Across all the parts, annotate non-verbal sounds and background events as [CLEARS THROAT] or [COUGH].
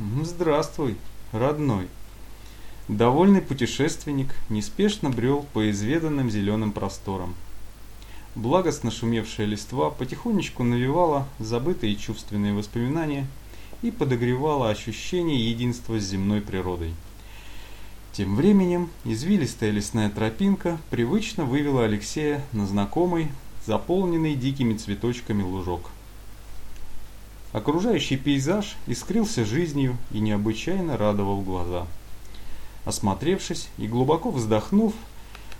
Здравствуй, родной. Довольный путешественник неспешно брел по изведанным зеленым просторам. Благостно шумевшая листва потихонечку навевала забытые чувственные воспоминания и подогревала ощущение единства с земной природой. Тем временем извилистая лесная тропинка привычно вывела Алексея на знакомый, заполненный дикими цветочками лужок. Окружающий пейзаж искрился жизнью и необычайно радовал глаза. Осмотревшись и глубоко вздохнув,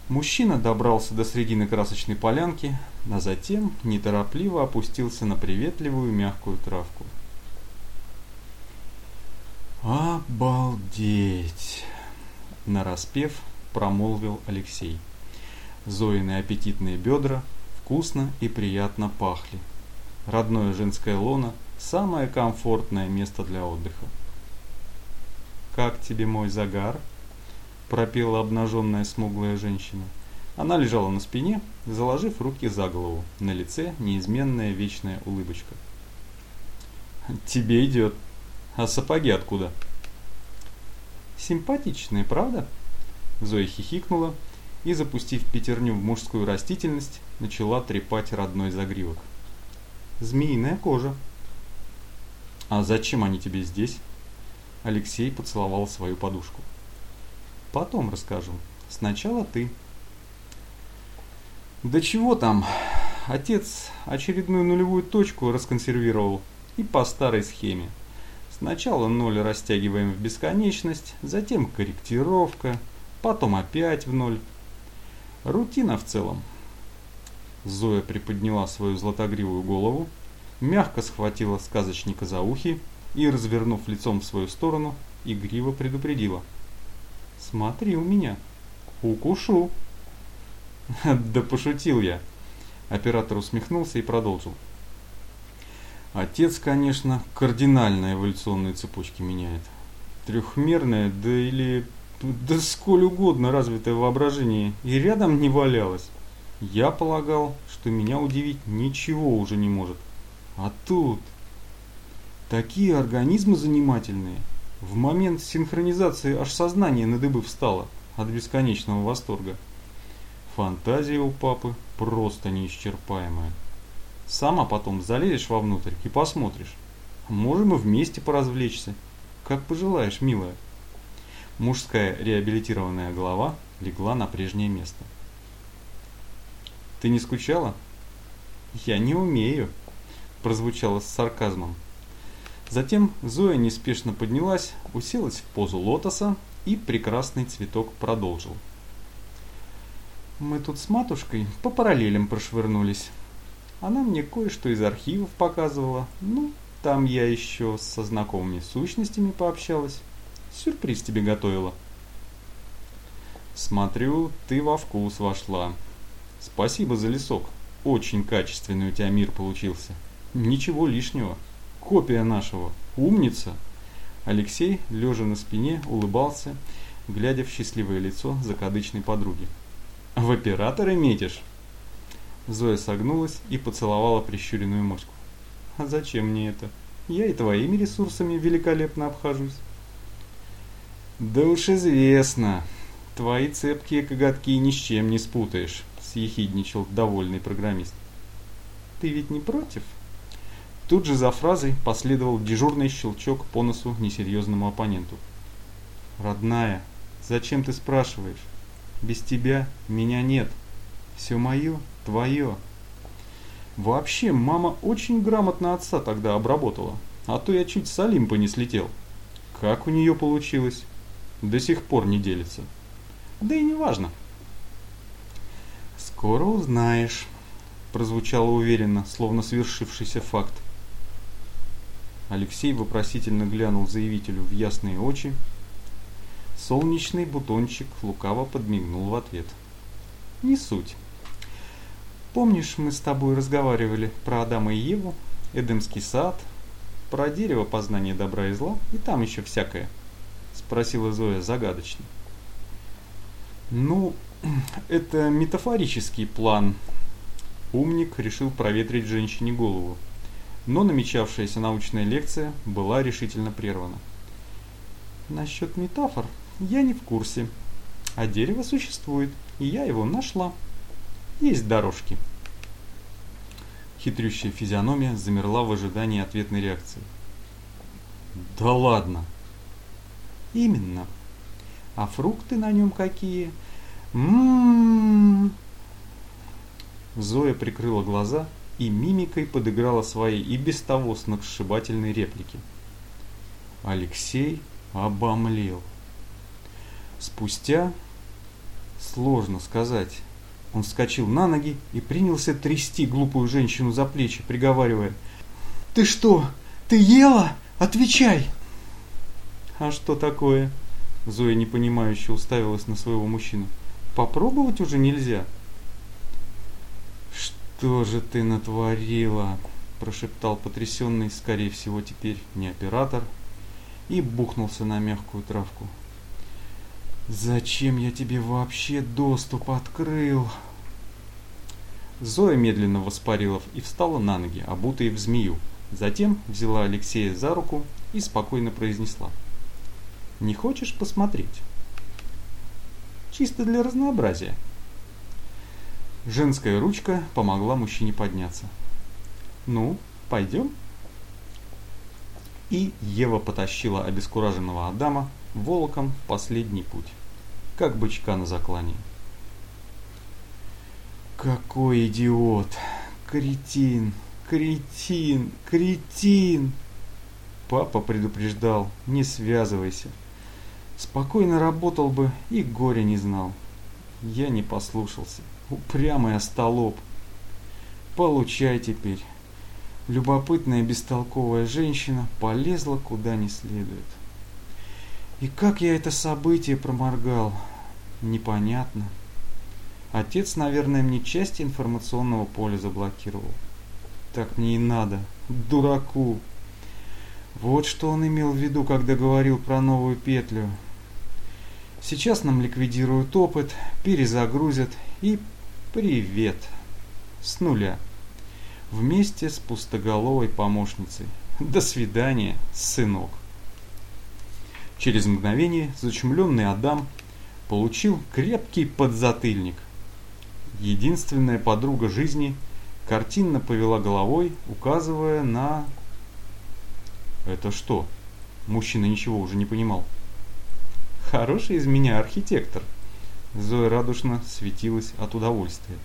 мужчина добрался до середины красочной полянки, а затем неторопливо опустился на приветливую мягкую травку. «Обалдеть!» – нараспев промолвил Алексей. Зоины аппетитные бедра вкусно и приятно пахли. Родное женское лоно – Самое комфортное место для отдыха. «Как тебе мой загар?» – пропела обнаженная смуглая женщина. Она лежала на спине, заложив руки за голову, на лице неизменная вечная улыбочка. «Тебе идет. А сапоги откуда?» «Симпатичные, правда?» Зоя хихикнула и, запустив пятерню в мужскую растительность, начала трепать родной загривок. «Змеиная кожа», «А зачем они тебе здесь?» Алексей поцеловал свою подушку. «Потом расскажу. Сначала ты». «Да чего там? Отец очередную нулевую точку расконсервировал и по старой схеме. Сначала ноль растягиваем в бесконечность, затем корректировка, потом опять в ноль. Рутина в целом». Зоя приподняла свою златогривую голову мягко схватила сказочника за ухи и, развернув лицом в свою сторону, игриво предупредила. «Смотри у меня, укушу!» [LAUGHS] «Да пошутил я!» Оператор усмехнулся и продолжил. Отец, конечно, кардинально эволюционные цепочки меняет. Трехмерное, да или... Да сколь угодно развитое воображение и рядом не валялось. Я полагал, что меня удивить ничего уже не может. А тут такие организмы занимательные. В момент синхронизации аж сознание на дыбы встало от бесконечного восторга. Фантазия у папы просто неисчерпаемая. Сама потом залезешь вовнутрь и посмотришь. Можем и вместе поразвлечься. Как пожелаешь, милая. Мужская реабилитированная голова легла на прежнее место. Ты не скучала? Я не умею прозвучало с сарказмом. Затем Зоя неспешно поднялась, уселась в позу лотоса, и прекрасный цветок продолжил. Мы тут с матушкой по параллелям прошвырнулись. Она мне кое-что из архивов показывала. Ну, там я еще со знакомыми сущностями пообщалась. Сюрприз тебе готовила. Смотрю, ты во вкус вошла. Спасибо за лесок. Очень качественный у тебя мир получился. Ничего лишнего. Копия нашего. Умница. Алексей, лежа на спине, улыбался, глядя в счастливое лицо закадычной подруги. «В операторы метишь?» Зоя согнулась и поцеловала прищуренную моську. «А зачем мне это? Я и твоими ресурсами великолепно обхожусь». «Да уж известно. Твои цепкие коготки ни с чем не спутаешь», – съехидничал довольный программист. «Ты ведь не против?» Тут же за фразой последовал дежурный щелчок по носу несерьезному оппоненту. «Родная, зачем ты спрашиваешь? Без тебя меня нет. Все мое, твое». Вообще, мама очень грамотно отца тогда обработала, а то я чуть с Олимпа не слетел. Как у нее получилось? До сих пор не делится. Да и не важно. «Скоро узнаешь», – прозвучало уверенно, словно свершившийся факт. Алексей вопросительно глянул заявителю в ясные очи. Солнечный бутончик лукаво подмигнул в ответ. Не суть. Помнишь, мы с тобой разговаривали про Адама и Еву, Эдемский сад, про дерево познания добра и зла, и там еще всякое? Спросила Зоя загадочно. Ну, [CLEARS THROAT] это метафорический план. Умник решил проветрить женщине голову но намечавшаяся научная лекция была решительно прервана. Насчет метафор я не в курсе. А дерево существует, и я его нашла. Есть дорожки. Хитрющая физиономия замерла в ожидании ответной реакции. Да ладно. Именно. А фрукты на нем какие? Ммм. Зоя прикрыла глаза и мимикой подыграла своей и без того сногсшибательной реплики. Алексей обомлел. Спустя, сложно сказать, он вскочил на ноги и принялся трясти глупую женщину за плечи, приговаривая. «Ты что, ты ела? Отвечай!» «А что такое?» Зоя непонимающе уставилась на своего мужчину. «Попробовать уже нельзя?» «Что же ты натворила?» прошептал потрясенный, скорее всего, теперь не оператор, и бухнулся на мягкую травку. «Зачем я тебе вообще доступ открыл?» Зоя медленно воспарила и встала на ноги, обутая в змею. Затем взяла Алексея за руку и спокойно произнесла. «Не хочешь посмотреть?» «Чисто для разнообразия». Женская ручка помогла мужчине подняться. «Ну, пойдем?» И Ева потащила обескураженного Адама волоком в последний путь, как бычка на заклании. Какой идиот! Кретин! Кретин! Кретин! Папа предупреждал, не связывайся. Спокойно работал бы и горя не знал. Я не послушался. Упрямый остолоп. Получай теперь. Любопытная бестолковая женщина полезла куда не следует. И как я это событие проморгал, непонятно. Отец, наверное, мне часть информационного поля заблокировал. Так мне и надо, дураку. Вот что он имел в виду, когда говорил про новую петлю. Сейчас нам ликвидируют опыт, перезагрузят и привет. С нуля. Вместе с пустоголовой помощницей. До свидания, сынок. Через мгновение зачумленный Адам получил крепкий подзатыльник. Единственная подруга жизни картинно повела головой, указывая на... Это что? Мужчина ничего уже не понимал. Хороший из меня архитектор. Зоя радушно светилась от удовольствия.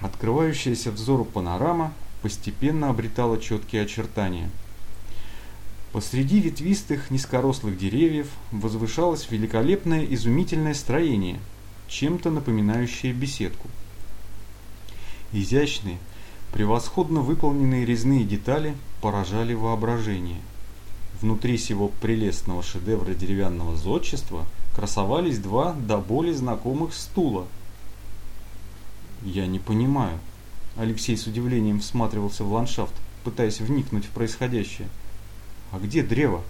Открывающаяся взору панорама постепенно обретала четкие очертания. Посреди ветвистых низкорослых деревьев возвышалось великолепное изумительное строение – чем-то напоминающее беседку. Изящные, превосходно выполненные резные детали поражали воображение. Внутри сего прелестного шедевра деревянного зодчества красовались два до боли знакомых стула. «Я не понимаю». Алексей с удивлением всматривался в ландшафт, пытаясь вникнуть в происходящее. «А где древо?»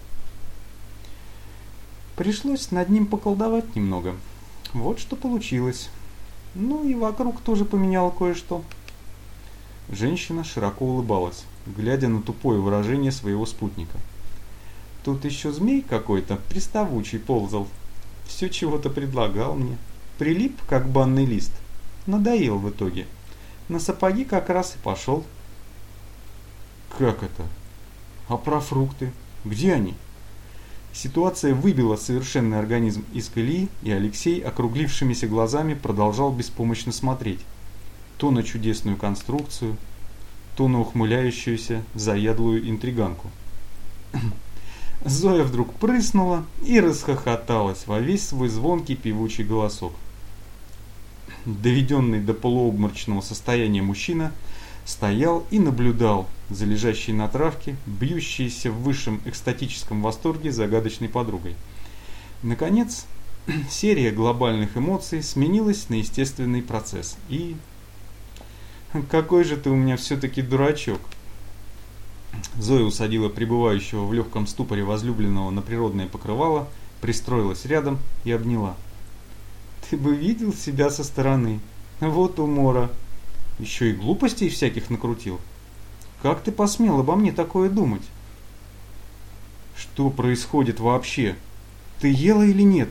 Пришлось над ним поколдовать немного, вот что получилось. Ну и вокруг тоже поменял кое-что. Женщина широко улыбалась, глядя на тупое выражение своего спутника. Тут еще змей какой-то, приставучий, ползал. Все чего-то предлагал мне. Прилип, как банный лист. Надоел в итоге. На сапоги как раз и пошел. Как это? А про фрукты? Где они? Ситуация выбила совершенный организм из колеи, и Алексей округлившимися глазами продолжал беспомощно смотреть. То на чудесную конструкцию, то на ухмыляющуюся заядлую интриганку. Зоя вдруг прыснула и расхохоталась во весь свой звонкий певучий голосок. Доведенный до полуобморочного состояния мужчина – стоял и наблюдал за лежащей на травке, бьющейся в высшем экстатическом восторге загадочной подругой. Наконец, [CLEARS THROAT] серия глобальных эмоций сменилась на естественный процесс. И... «Какой же ты у меня все-таки дурачок!» Зоя усадила пребывающего в легком ступоре возлюбленного на природное покрывало, пристроилась рядом и обняла. «Ты бы видел себя со стороны. Вот умора!» Еще и глупостей всяких накрутил. Как ты посмел обо мне такое думать? Что происходит вообще? Ты ела или нет?